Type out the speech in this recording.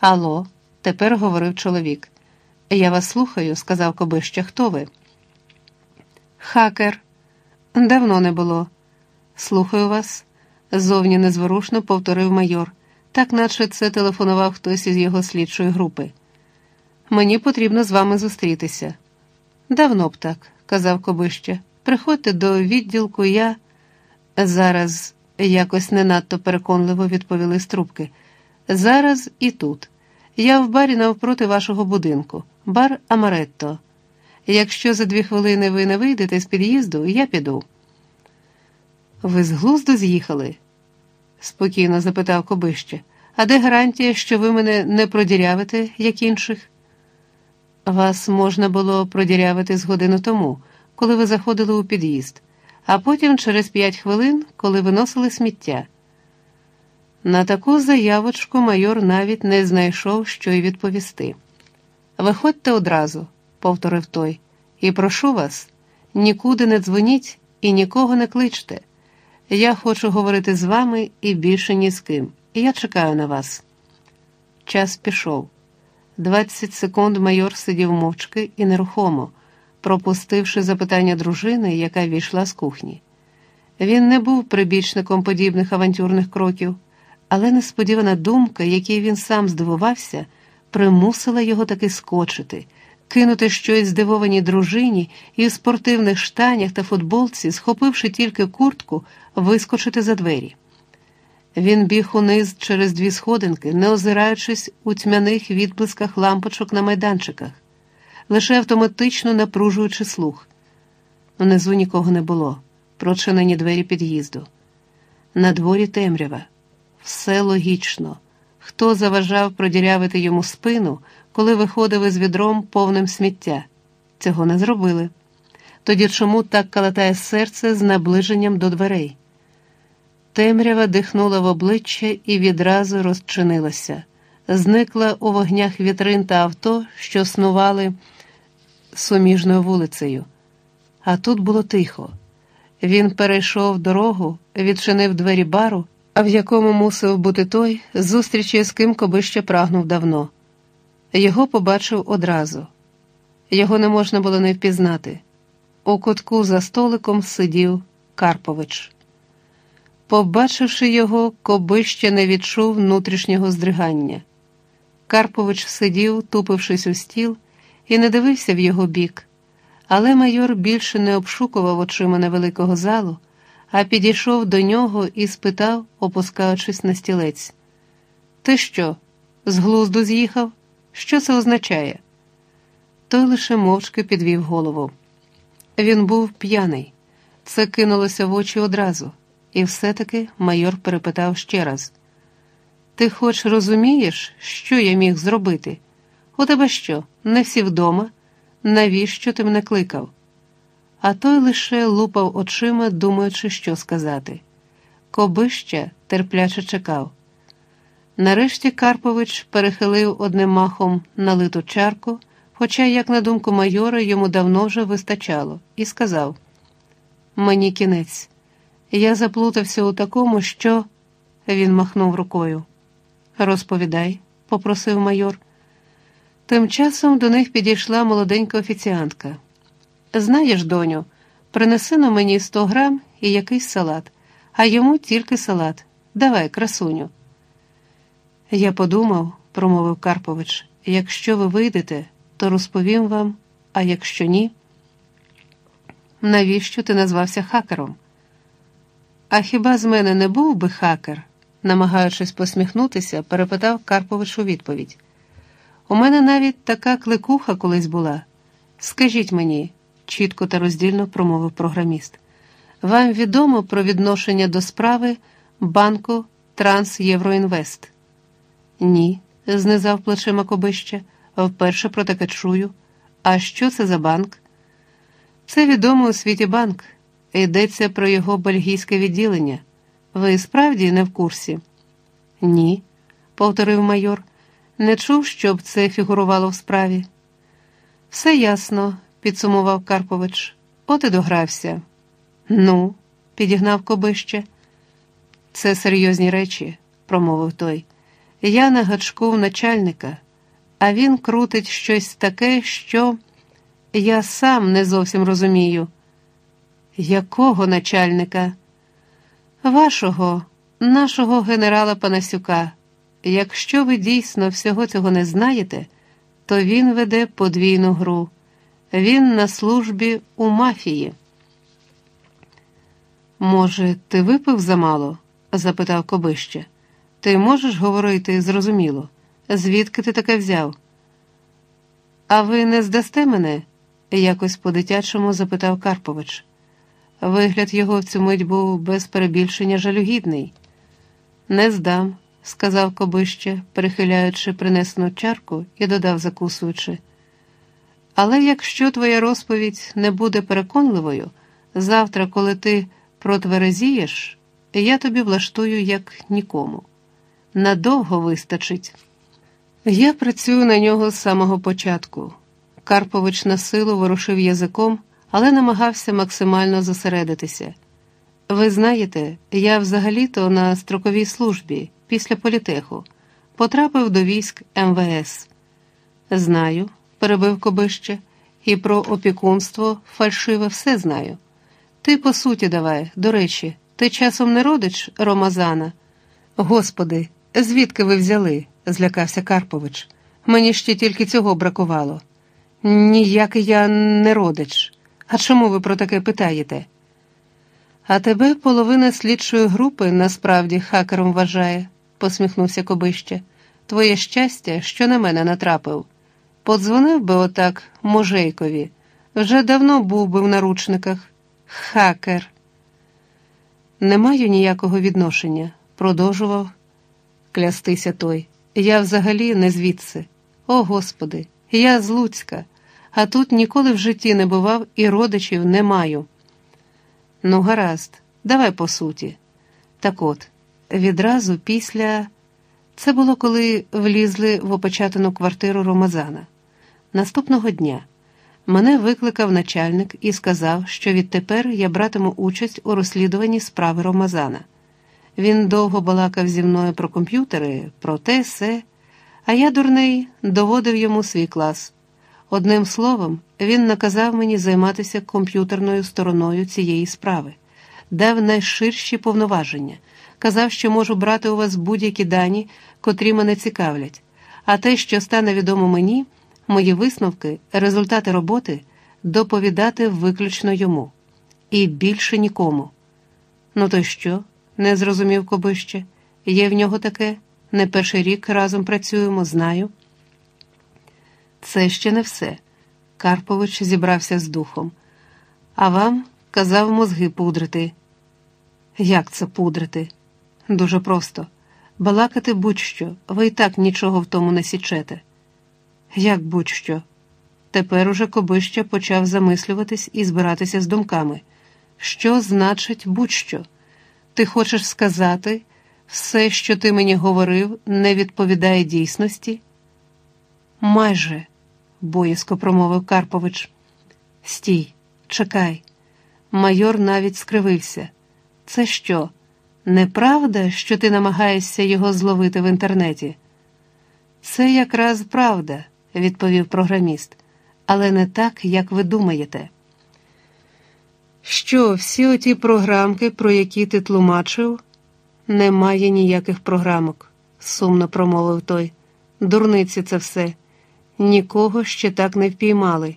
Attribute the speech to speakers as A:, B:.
A: Алло, тепер говорив чоловік. Я вас слухаю, сказав Кобище. Хто ви? Хакер. Давно не було. Слухаю вас, зовні незворушно повторив майор, так наче це телефонував хтось із його слідчої групи. Мені потрібно з вами зустрітися. Давно б так, казав Кобище. Приходьте до відділку, я зараз якось не надто переконливо відповіли з трубки. Зараз і тут. Я в барі навпроти вашого будинку, бар Амаретто. Якщо за дві хвилини ви не вийдете з під'їзду, я піду. Ви з глузду з'їхали? спокійно запитав Кобище. А де гарантія, що ви мене не продірявите, як інших? Вас можна було продірявити з годину тому, коли ви заходили у під'їзд, а потім через п'ять хвилин, коли виносили сміття. На таку заявочку майор навіть не знайшов, що й відповісти. Виходьте одразу, повторив той, і прошу вас, нікуди не дзвоніть і нікого не кличте. Я хочу говорити з вами і більше ні з ким, і я чекаю на вас. Час пішов. Двадцять секунд майор сидів мовчки і нерухомо, пропустивши запитання дружини, яка війшла з кухні. Він не був прибічником подібних авантюрних кроків, але несподівана думка, якій він сам здивувався, примусила його таки скочити, кинути щось здивованій дружині і в спортивних штанях та футболці, схопивши тільки куртку, вискочити за двері. Він біг униз через дві сходинки, не озираючись у тьмяних відблисках лампочок на майданчиках, лише автоматично напружуючи слух. Внизу нікого не було, прочинені двері під'їзду. На дворі темрява. Все логічно. Хто заважав продірявити йому спину, коли виходив із відром повним сміття? Цього не зробили. Тоді чому так калатає серце з наближенням до дверей? Темрява дихнула в обличчя і відразу розчинилася, зникла у вогнях вітрин та авто, що снували суміжною вулицею. А тут було тихо. Він перейшов дорогу, відчинив двері бару, в якому мусив бути той, зустрічі з ким коби ще прагнув давно. Його побачив одразу. Його не можна було не впізнати. У кутку за столиком сидів Карпович. Побачивши його, коби ще не відчув внутрішнього здригання. Карпович сидів, тупившись у стіл, і не дивився в його бік, але майор більше не обшукував очима невеликого залу, а підійшов до нього і спитав, опускаючись на стілець: Ти що, з глузду з'їхав? Що це означає? Той лише мовчки підвів голову. Він був п'яний, це кинулося в очі одразу. І все-таки майор перепитав ще раз: Ти хоч розумієш, що я міг зробити? У тебе що, не всі вдома? Навіщо ти мене кликав? А той лише лупав очима, думаючи, що сказати. Кобища терпляче чекав. Нарешті Карпович перехилив одним махом налиту чарку, хоча, як на думку майора, йому давно вже вистачало, і сказав: Мені кінець. Я заплутався у такому, що. Він махнув рукою. Розповідай, попросив майор. Тим часом до них підійшла молоденька офіціантка. Знаєш, доню, принеси на мені сто грам і якийсь салат, а йому тільки салат. Давай, красуню. Я подумав, промовив Карпович, якщо ви вийдете, то розповім вам, а якщо ні, навіщо ти назвався хакером? А хіба з мене не був би хакер? намагаючись посміхнутися, перепитав Карпович у відповідь. У мене навіть така кликуха колись була. Скажіть мені, чітко та роздільно промовив програміст. Вам відомо про відношення до справи банку Трансєвроінвест? Ні, знизав плечима Кобище. Вперше про таке чую. А що це за банк? Це відомий у світі банк. Йдеться про його бельгійське відділення. Ви справді не в курсі? Ні, повторив майор. Не чув, щоб це фігурувало в справі. Все ясно, підсумував Карпович. От і догрався. Ну, підігнав Кобище. Це серйозні речі, промовив той. Я на гачку в начальника, а він крутить щось таке, що я сам не зовсім розумію. Якого начальника? Вашого, нашого генерала Панасюка. Якщо ви дійсно всього цього не знаєте, то він веде подвійну гру. Він на службі у мафії. Може, ти випив замало? запитав Кобище. Ти можеш говорити зрозуміло, звідки ти таке взяв? А ви не здасте мене? якось по-дитячому запитав Карпович. Вигляд його в цю мить був без перебільшення жалюгідний. Не здам, сказав Кобище, перехиляючи принесену чарку і додав, закусуючи. Але якщо твоя розповідь не буде переконливою, завтра, коли ти протверезієш, я тобі влаштую як нікому. Надовго вистачить. Я працюю на нього з самого початку. Карпович на силу ворушив язиком, але намагався максимально зосередитися. Ви знаєте, я взагалі-то на строковій службі після політеху потрапив до військ МВС. Знаю, перебив Кобище, і про опікунство фальшиве все знаю. Ти по суті давай, до речі, ти часом не родич Ромазана? Господи, звідки ви взяли? злякався Карпович. Мені ще тільки цього бракувало. Ніякий я не родич. А чому ви про таке питаєте? А тебе половина слідчої групи насправді хакером вважає, посміхнувся Кобище. Твоє щастя, що на мене натрапив. Подзвонив би отак Можейкові, вже давно був би в наручниках. Хакер. Не маю ніякого відношення, продовжував клястися той. Я взагалі не звідси. О Господи, я з Луцька, а тут ніколи в житті не бував і родичів не маю. Ну, гаразд, давай по суті. Так от, відразу після. Це було коли влізли в опечатану квартиру Ромазана. Наступного дня мене викликав начальник і сказав, що відтепер я братиму участь у розслідуванні справи Ромазана. Він довго балакав зі мною про комп'ютери, про те, все, а я, дурний, доводив йому свій клас. Одним словом, він наказав мені займатися комп'ютерною стороною цієї справи, дав найширші повноваження, казав, що можу брати у вас будь-які дані, котрі мене цікавлять, а те, що стане відомо мені, мої висновки, результати роботи доповідати виключно йому і більше нікому. Ну, то що? не зрозумів Кобище. Є в нього таке, не перший рік разом працюємо, знаю. Це ще не все. Карпович зібрався з духом. А вам казав мозги пудрити. Як це пудрити? Дуже просто. Балакати будь-що, ви і так нічого в тому не січете. Як будь-що. Тепер уже Кобища почав замислюватись і збиратися з думками. Що значить будь-що? Ти хочеш сказати, все, що ти мені говорив, не відповідає дійсності? Майже, боязко промовив Карпович. Стій, чекай. Майор навіть скривився. Це що? Неправда, що ти намагаєшся його зловити в інтернеті? Це якраз правда, відповів програміст, але не так, як ви думаєте. Що, всі оті програмки, про які ти тлумачив? Немає ніяких програмок, сумно промовив той. Дурниці це все. Нікого ще так не впіймали.